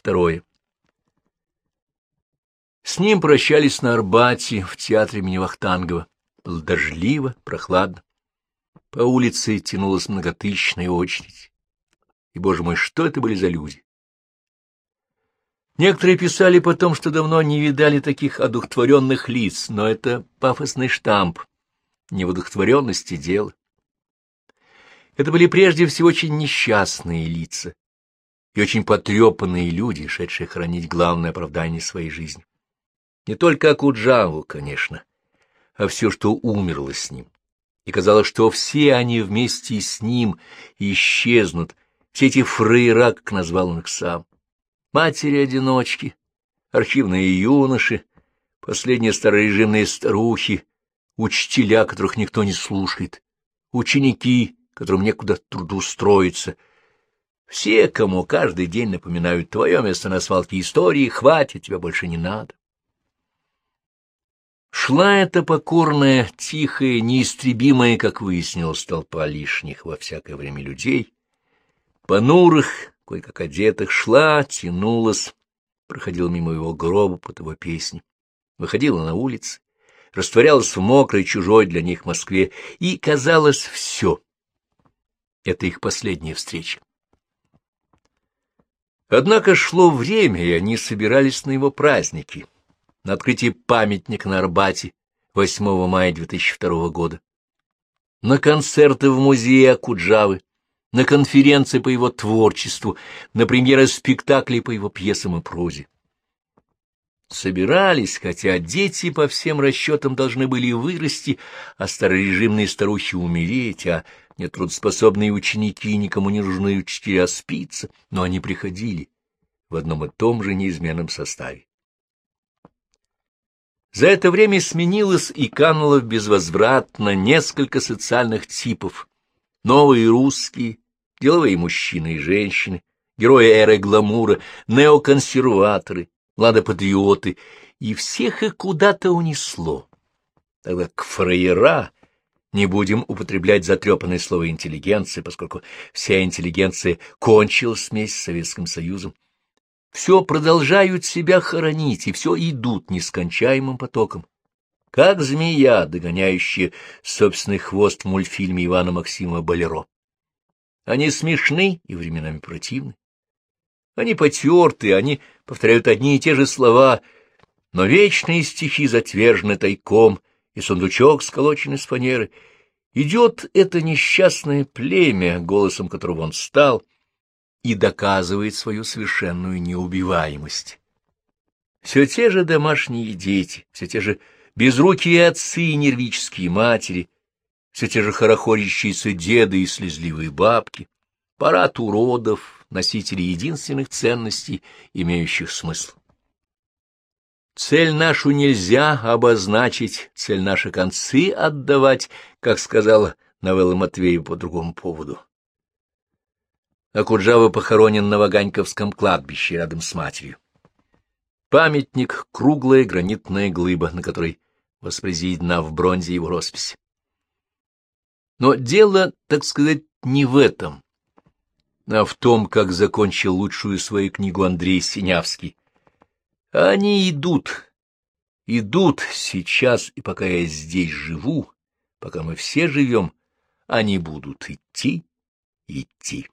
Второе. С ним прощались на Арбате в театре имени Вахтангова. Было дождливо, прохладно. По улице тянулась многотысячная очередь. И, боже мой, что это были за люди? Некоторые писали потом, что давно не видали таких одухотворенных лиц, но это пафосный штамп, не в одухотворенности дело. Это были прежде всего очень несчастные лица и очень потрепанные люди, шедшие хранить главное оправдание своей жизни. Не только Акуджаву, конечно, а все, что умерло с ним. И казалось, что все они вместе с ним исчезнут, все эти фрейра, как назвал он их сам. Матери-одиночки, архивные юноши, последние старорежимные старухи, учителя, которых никто не слушает, ученики, которым некуда трудоустроиться. Все, кому каждый день напоминают твое место на свалке истории, хватит, тебе больше не надо. Шла эта покорная, тихая, неистребимая, как выяснилось, толпа лишних во всякое время людей, понурых, кое-как одетых, шла, тянулась, проходила мимо его гроба под его песни, выходила на улицы, растворялась в мокрой, чужой для них Москве, и казалось все. Это их последняя встреча. Однако шло время, и они собирались на его праздники — на открытии памятника на Арбате 8 мая 2002 года, на концерты в музее Акуджавы, на конференции по его творчеству, на премьеры спектаклей по его пьесам и прозе. Собирались, хотя дети по всем расчетам должны были вырасти, а старорежимные старухи умереть, а нетрудоспособные ученики никому не нужны учителя спиться, но они приходили в одном и том же неизменном составе. За это время сменилось и кануло безвозвратно несколько социальных типов. Новые русские, деловые мужчины и женщины, герои эры гламура, неоконсерваторы, младопатриоты, и всех их куда-то унесло. Тогда к фраера не будем употреблять затрепанное слово интеллигенция, поскольку вся интеллигенция кончилась вместе с Советским Союзом, все продолжают себя хоронить, и все идут нескончаемым потоком. Как змея, догоняющая собственный хвост в мультфильме Ивана Максимова «Болеро». Они смешны и временами противны. Они потерты, они повторяют одни и те же слова, но вечные стихи затвержены тайком, и сундучок сколочен из фанеры. Идет это несчастное племя, голосом которого он стал, и доказывает свою совершенную неубиваемость. Все те же домашние дети, все те же безрукие отцы и нервические матери, все те же хорохорящиеся деды и слезливые бабки, парад уродов, носители единственных ценностей, имеющих смысл. Цель нашу нельзя обозначить, цель наши концы отдавать, как сказала новелла Матвеева по другому поводу. Акуджава похоронен на Ваганьковском кладбище рядом с матерью. Памятник — круглая гранитная глыба, на которой воспроизведена в бронзе его роспись. Но дело, так сказать, не в этом, а в том, как закончил лучшую свою книгу Андрей Синявский. Они идут, идут сейчас, и пока я здесь живу, пока мы все живем, они будут идти, идти.